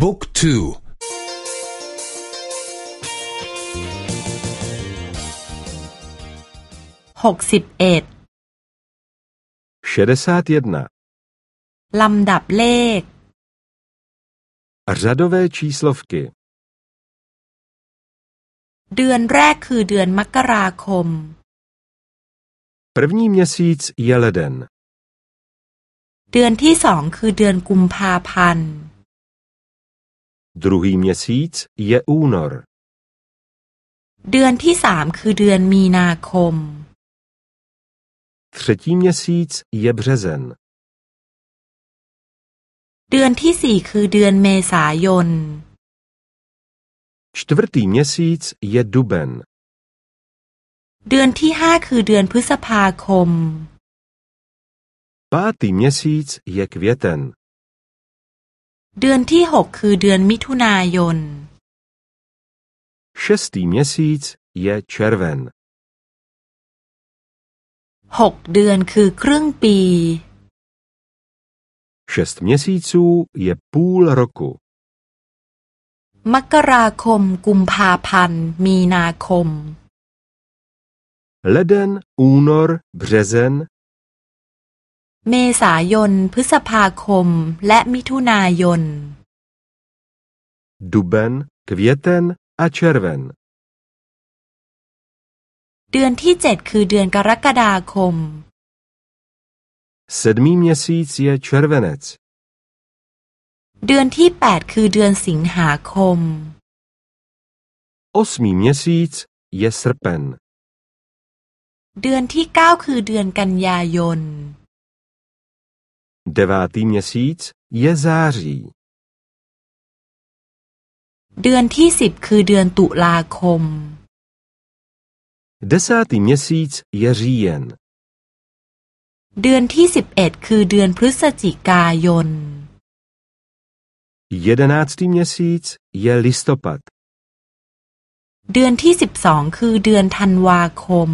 บุ๊กทูหกสิบเอ็ดลำดับเลข Řadové číslovky เดือนแรกคือเดือนมกราคม První měsíc je leden เดือนที่สองคือเดือนกุมภาพันธ์ Druhý měsíc je únor เดือนที่สามคือเดือนมีนาคม Třetí měsíc je březen เดือนที่สี่คือเดือนเมษายน Čtvrtý měsíc je duben เดือนที่ห้าคือเดือนพฤษภาคม Pátý měsíc je květen เดือนที่หกคือเดือนมิถุนายน Šestý měsíc je červen หกเดือนคือครึ่งปี Šest měsíců je půl roku มกราคมกุมภาพันธ์มีนาคม Leden, únor, březen เมษายน พฤษภาคม และมิถุนายน duben, květen a červen เดือนที่เจ็ดคือเดือนกรกฎาคม Sedmý měsíc je červenec เดือนที่แปดคือเดือนสิงหาคม Osmý měsíc je srpen เดือนที่เก้าคือเดือนกันยายน Devátý měsíc je září เดือนที่สิบคือเดือนตุลาคม Desátý měsíc je říjen เดือนที่สิบเอ็ดคือเดือนพฤศจิกายน Jedenáctý měsíc je listopad เดือนที่สิบสองคือเดือนธันวาคม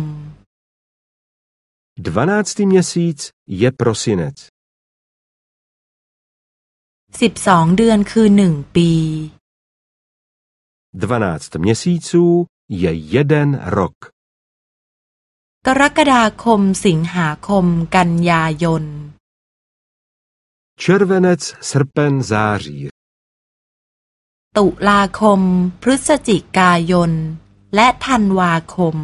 Dvanáctý měsíc je prosinec สิบสองเดือนคือหนึ่งปี Dvanáct měsíců je jeden rok กรกฎาคมสิงหาคมกันยายน Červenec, srpen, září ตุลาคม พฤศจิกายน และธันวาคม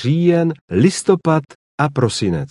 říjen, listopad a prosinec